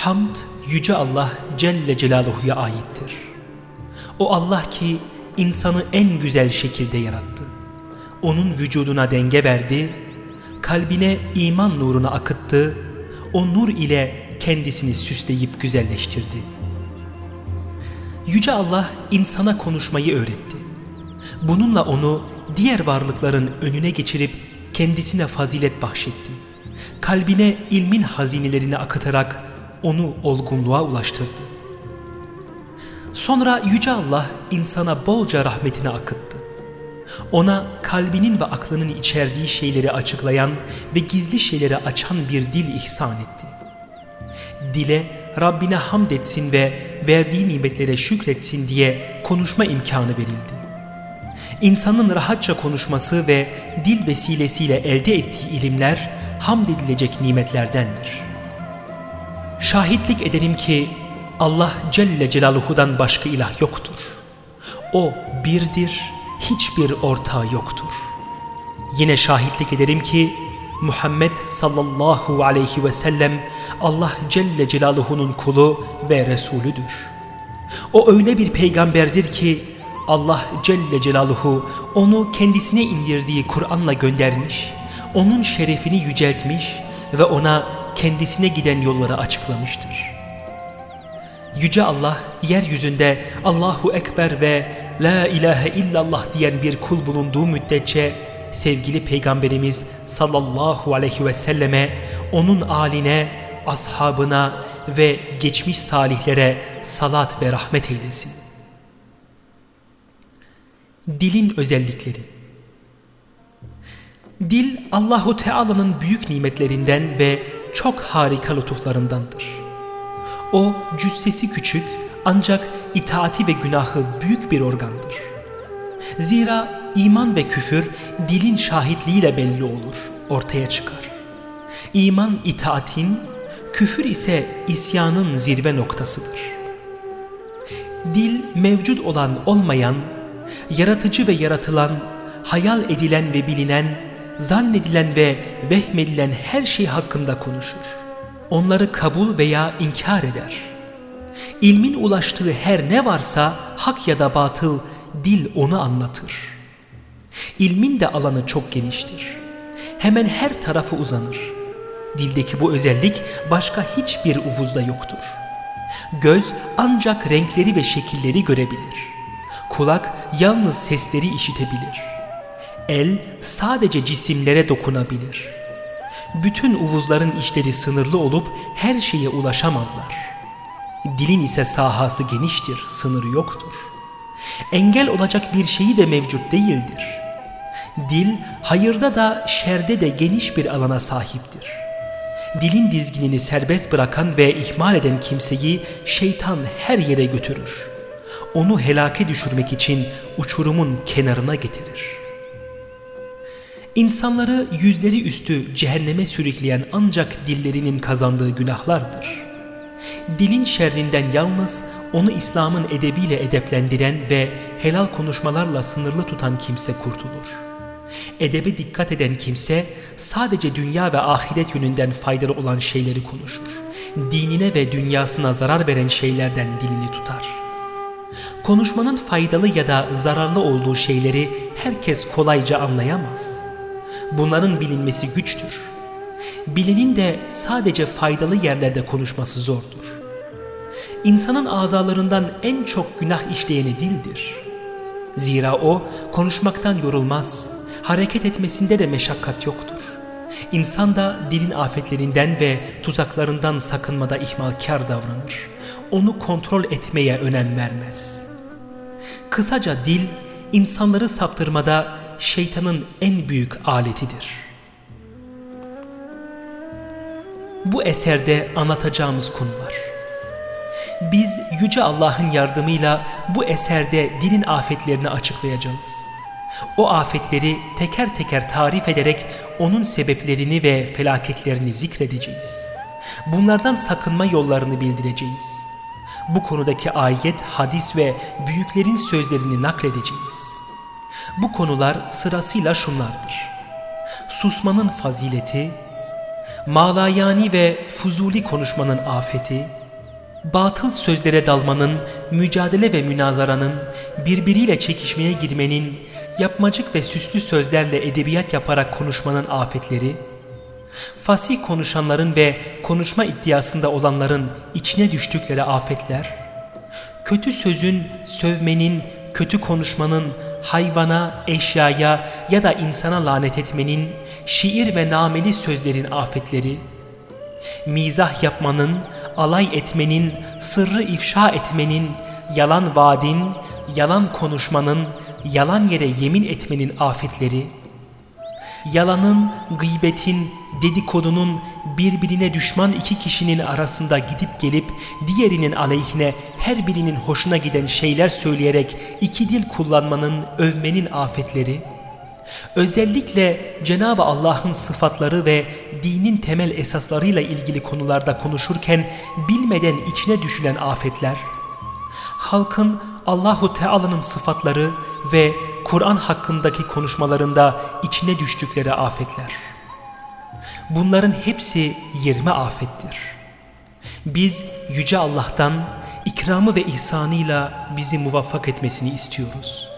Hamd Yüce Allah Celle Celaluhu'ya aittir. O Allah ki insanı en güzel şekilde yarattı. Onun vücuduna denge verdi, kalbine iman nurunu akıttı, o nur ile kendisini süsleyip güzelleştirdi. Yüce Allah insana konuşmayı öğretti. Bununla onu diğer varlıkların önüne geçirip kendisine fazilet bahşetti. Kalbine ilmin hazinelerini akıtarak onu olgunluğa ulaştırdı. Sonra Yüce Allah insana bolca rahmetini akıttı. Ona kalbinin ve aklının içerdiği şeyleri açıklayan ve gizli şeyleri açan bir dil ihsan etti. Dile Rabbine hamd etsin ve verdiği nimetlere şükretsin diye konuşma imkanı verildi. İnsanın rahatça konuşması ve dil vesilesiyle elde ettiği ilimler hamd edilecek nimetlerdendir. Şahitlik ederim ki Allah Celle Celaluhu'dan başka ilah yoktur. O birdir, hiçbir ortağı yoktur. Yine şahitlik ederim ki Muhammed sallallahu aleyhi ve sellem Allah Celle Celaluhu'nun kulu ve Resulüdür. O öyle bir peygamberdir ki Allah Celle Celaluhu onu kendisine indirdiği Kur'an'la göndermiş, onun şerefini yüceltmiş ve ona kendisine giden yolları açıklamıştır. Yüce Allah yeryüzünde Allahu Ekber ve La ilahe illallah diyen bir kul bulunduğu müddetçe sevgili Peygamberimiz sallallahu aleyhi ve selleme, onun aline, ashabına ve geçmiş salihlere salat ve rahmet eylesin. Dilin özellikleri Dil Allahu Teala'nın büyük nimetlerinden ve çok harika lütuflarındandır. O cüssesi küçük ancak itaati ve günahı büyük bir organdır. Zira iman ve küfür dilin şahitliğiyle belli olur, ortaya çıkar. İman itaatin, küfür ise isyanın zirve noktasıdır. Dil mevcut olan olmayan, yaratıcı ve yaratılan, hayal edilen ve bilinen, zannedilen ve vehmedilen her şey hakkında konuşur. Onları kabul veya inkar eder. İlmin ulaştığı her ne varsa hak ya da batıl dil onu anlatır. İlmin de alanı çok geniştir. Hemen her tarafı uzanır. Dildeki bu özellik başka hiçbir uvuzda yoktur. Göz ancak renkleri ve şekilleri görebilir. Kulak yalnız sesleri işitebilir. El sadece cisimlere dokunabilir. Bütün uvuzların işleri sınırlı olup her şeye ulaşamazlar. Dilin ise sahası geniştir, sınırı yoktur. Engel olacak bir şeyi de mevcut değildir. Dil hayırda da şerde de geniş bir alana sahiptir. Dilin dizginini serbest bırakan ve ihmal eden kimseyi şeytan her yere götürür. Onu helake düşürmek için uçurumun kenarına getirir. İnsanları yüzleri üstü cehenneme sürükleyen ancak dillerinin kazandığı günahlardır. Dilin şerrinden yalnız onu İslam'ın edebiyle edeplendiren ve helal konuşmalarla sınırlı tutan kimse kurtulur. Edebe dikkat eden kimse sadece dünya ve ahiret yönünden faydalı olan şeyleri konuşur. Dinine ve dünyasına zarar veren şeylerden dilini tutar. Konuşmanın faydalı ya da zararlı olduğu şeyleri herkes kolayca anlayamaz. Bunların bilinmesi güçtür. Bilenin de sadece faydalı yerlerde konuşması zordur. İnsanın azalarından en çok günah işleyeni dildir. Zira o konuşmaktan yorulmaz, hareket etmesinde de meşakkat yoktur. İnsan da dilin afetlerinden ve tuzaklarından sakınmada ihmalkar davranır. Onu kontrol etmeye önem vermez. Kısaca dil, insanları saptırmada şeytanın en büyük aletidir. Bu eserde anlatacağımız konular. Biz Yüce Allah'ın yardımıyla bu eserde dilin afetlerini açıklayacağız. O afetleri teker teker tarif ederek onun sebeplerini ve felaketlerini zikredeceğiz. Bunlardan sakınma yollarını bildireceğiz. Bu konudaki ayet, hadis ve büyüklerin sözlerini nakledeceğiz. Bu konular sırasıyla şunlardır. Susmanın fazileti, malayani ve fuzuli konuşmanın afeti, batıl sözlere dalmanın, mücadele ve münazaranın, birbiriyle çekişmeye girmenin, yapmacık ve süslü sözlerle edebiyat yaparak konuşmanın afetleri, fasih konuşanların ve konuşma iddiasında olanların içine düştükleri afetler, kötü sözün, sövmenin, kötü konuşmanın, hayvana, eşyaya ya da insana lanet etmenin, şiir ve nameli sözlerin afetleri, mizah yapmanın, alay etmenin, sırrı ifşa etmenin, yalan vaadin, yalan konuşmanın, yalan yere yemin etmenin afetleri, yalanın, gıybetin, dedikodunun birbirine düşman iki kişinin arasında gidip gelip diğerinin aleyhine her birinin hoşuna giden şeyler söyleyerek iki dil kullanmanın, övmenin afetleri, özellikle Cenab-ı Allah'ın sıfatları ve dinin temel esaslarıyla ilgili konularda konuşurken bilmeden içine düşülen afetler, halkın Allahu Teala'nın sıfatları ve Kur'an hakkındaki konuşmalarında içine düştükleri afetler. Bunların hepsi yirmi afettir. Biz Yüce Allah'tan ikramı ve ihsanıyla bizi muvaffak etmesini istiyoruz.